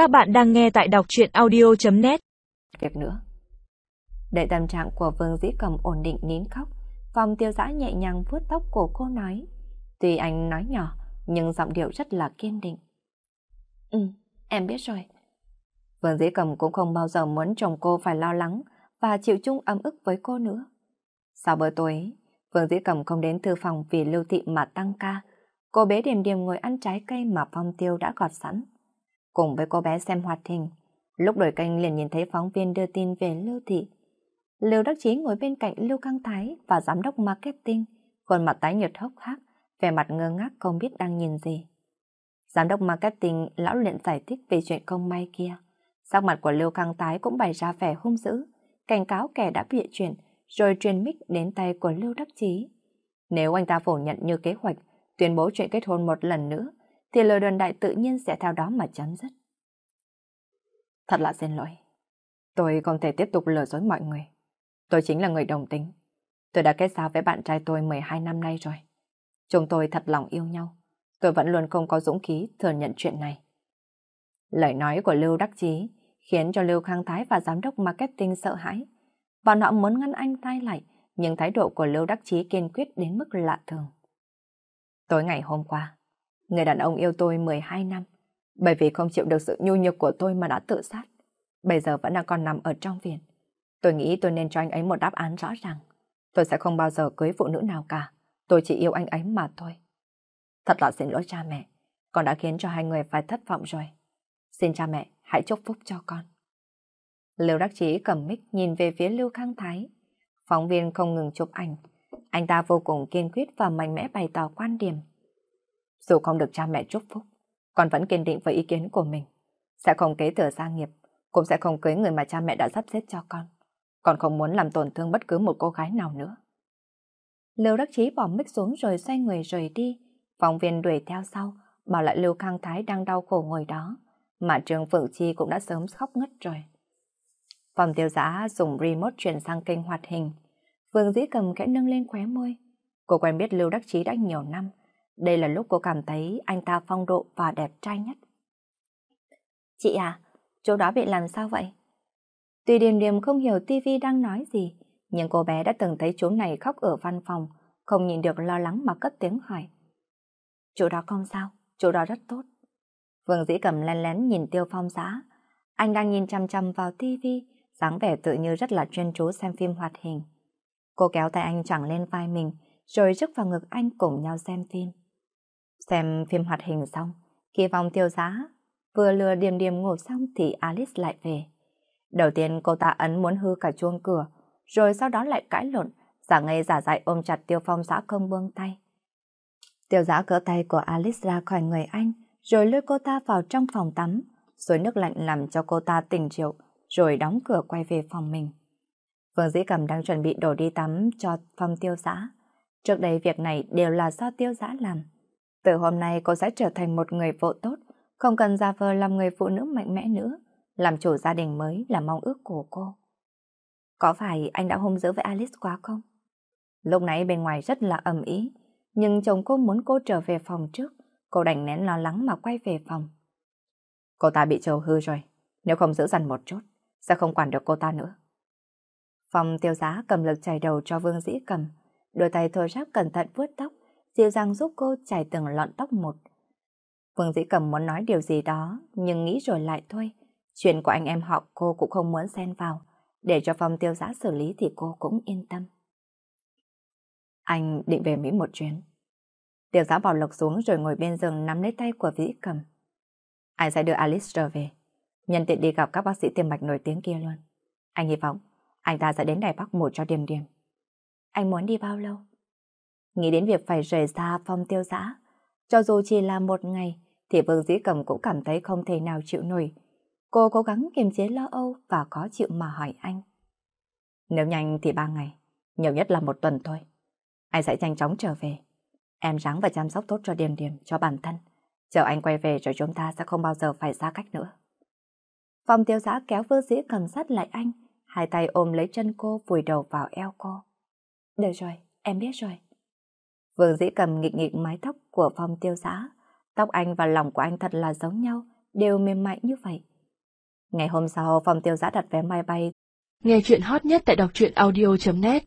Các bạn đang nghe tại đọc chuyện audio.net Việc nữa. Để tâm trạng của Vương Dĩ Cầm ổn định nín khóc, phòng tiêu giã nhẹ nhàng vuốt tóc của cô nói. Tuy anh nói nhỏ, nhưng giọng điệu rất là kiên định. Ừ, em biết rồi. Vương Dĩ Cầm cũng không bao giờ muốn chồng cô phải lo lắng và chịu chung ấm ức với cô nữa. Sau bữa tối, Vương Dĩ Cầm không đến thư phòng vì lưu thị mà tăng ca. Cô bé điềm điềm ngồi ăn trái cây mà phong tiêu đã gọt sẵn. Cùng với cô bé xem hoạt hình, lúc đổi kênh liền nhìn thấy phóng viên đưa tin về lưu thị. Lưu Đắc Chí ngồi bên cạnh Lưu Căng Thái và giám đốc marketing, khuôn mặt tái nhợt hốc hác, vẻ mặt ngơ ngác không biết đang nhìn gì. Giám đốc marketing lão luyện giải thích về chuyện không may kia. Sắc mặt của Lưu Căng Tái cũng bày ra vẻ hung dữ, cảnh cáo kẻ đã bịa chuyện, rồi truyền mic đến tay của Lưu Đắc Chí. Nếu anh ta phủ nhận như kế hoạch, tuyên bố chuyện kết hôn một lần nữa, thì lời đồn đại tự nhiên sẽ theo đó mà chấm dứt. Thật là xin lỗi. Tôi không thể tiếp tục lừa dối mọi người. Tôi chính là người đồng tính. Tôi đã kết giao với bạn trai tôi 12 năm nay rồi. Chúng tôi thật lòng yêu nhau. Tôi vẫn luôn không có dũng khí thừa nhận chuyện này. Lời nói của Lưu Đắc Chí khiến cho Lưu Khang Thái và giám đốc marketing sợ hãi. Bọn họ muốn ngăn anh tay lại, nhưng thái độ của Lưu Đắc Chí kiên quyết đến mức lạ thường. Tối ngày hôm qua, người đàn ông yêu tôi 12 năm, bởi vì không chịu được sự nhu nhược của tôi mà đã tự sát. Bây giờ vẫn đang còn nằm ở trong viện. Tôi nghĩ tôi nên cho anh ấy một đáp án rõ ràng. Tôi sẽ không bao giờ cưới phụ nữ nào cả. Tôi chỉ yêu anh ấy mà thôi. Thật là xin lỗi cha mẹ. Con đã khiến cho hai người phải thất vọng rồi. Xin cha mẹ hãy chúc phúc cho con. Lưu Đắc Chí cầm mic nhìn về phía Lưu Khang Thái. Phóng viên không ngừng chụp ảnh. Anh ta vô cùng kiên quyết và mạnh mẽ bày tỏ quan điểm. Dù không được cha mẹ chúc phúc, con vẫn kiên định với ý kiến của mình. Sẽ không kế thừa gia nghiệp, cũng sẽ không cưới người mà cha mẹ đã sắp xếp cho con. Con không muốn làm tổn thương bất cứ một cô gái nào nữa. Lưu Đắc Chí bỏ mic xuống rồi xoay người rời đi. Phóng viên đuổi theo sau, bảo lại Lưu Khang Thái đang đau khổ ngồi đó. Mà Trương Phượng Chi cũng đã sớm khóc ngất rồi. Phòng tiêu giá dùng remote chuyển sang kênh hoạt hình. Vương Dĩ Cầm khẽ nâng lên khóe môi. Cô quen biết Lưu Đắc Chí đã nhiều năm. Đây là lúc cô cảm thấy anh ta phong độ và đẹp trai nhất. Chị à, chỗ đó bị làm sao vậy? Tuy Điềm Điềm không hiểu TV đang nói gì, nhưng cô bé đã từng thấy chú này khóc ở văn phòng, không nhìn được lo lắng mà cất tiếng hỏi. Chỗ đó không sao, chỗ đó rất tốt. Vương Dĩ Cầm lén lén nhìn Tiêu Phong giá. Anh đang nhìn chăm chăm vào TV, dáng vẻ tự như rất là chuyên chú xem phim hoạt hình. Cô kéo tay anh chẳng lên vai mình, rồi rước vào ngực anh cùng nhau xem phim. Xem phim hoạt hình xong, khi vòng tiêu giá, vừa lừa điềm điềm ngủ xong thì Alice lại về. Đầu tiên cô ta ấn muốn hư cả chuông cửa, rồi sau đó lại cãi lộn, giả ngây giả dại ôm chặt tiêu phong giã không buông tay. Tiêu giã cỡ tay của Alice ra khỏi người anh, rồi lôi cô ta vào trong phòng tắm, rồi nước lạnh làm cho cô ta tỉnh rượu, rồi đóng cửa quay về phòng mình. Vương Dĩ Cầm đang chuẩn bị đổ đi tắm cho phong tiêu giã. Trước đây việc này đều là do tiêu giã làm. Từ hôm nay cô sẽ trở thành một người vợ tốt, không cần ra vờ làm người phụ nữ mạnh mẽ nữa, làm chủ gia đình mới là mong ước của cô. Có phải anh đã hôn dữ với Alice quá không? Lúc nãy bên ngoài rất là ầm ý, nhưng chồng cô muốn cô trở về phòng trước, cô đành nén lo lắng mà quay về phòng. Cô ta bị trầu hư rồi, nếu không giữ dằn một chút, sẽ không quản được cô ta nữa. Phòng tiêu giá cầm lực chảy đầu cho Vương Dĩ cầm, đôi tay thô ráp cẩn thận vuốt tóc, dịu dàng giúp cô chải từng lọn tóc một. Vương Dĩ cầm muốn nói điều gì đó, nhưng nghĩ rồi lại thôi. Chuyện của anh em họ cô cũng không muốn xen vào, để cho phòng tiêu giã xử lý thì cô cũng yên tâm. Anh định về Mỹ một chuyến. Tiêu giã bỏ lộc xuống rồi ngồi bên giường nắm lấy tay của Vĩ cầm. Anh sẽ đưa Alice trở về, nhân tiện đi gặp các bác sĩ tiêm mạch nổi tiếng kia luôn. Anh hy vọng anh ta sẽ đến Đài Bắc một cho điềm điềm. Anh muốn đi bao lâu? Nghĩ đến việc phải rời xa phong tiêu giã, cho dù chỉ là một ngày, thì Vương Dĩ Cầm cũng cảm thấy không thể nào chịu nổi. Cô cố gắng kiềm chế lo âu và có chịu mà hỏi anh. Nếu nhanh thì ba ngày, nhiều nhất là một tuần thôi. Anh sẽ nhanh chóng trở về. Em ráng và chăm sóc tốt cho Điềm Điềm, cho bản thân. Chờ anh quay về rồi chúng ta sẽ không bao giờ phải xa cách nữa. Phòng tiêu giã kéo Vương Dĩ Cầm sát lại anh, hai tay ôm lấy chân cô vùi đầu vào eo cô. Được rồi, em biết rồi. Vương dĩ cầm nghịch nghịch mái tóc của phong tiêu giã. Tóc anh và lòng của anh thật là giống nhau, đều mềm mại như vậy. Ngày hôm sau, phong tiêu giã đặt vé máy bay. Nghe chuyện hot nhất tại đọc truyện audio.net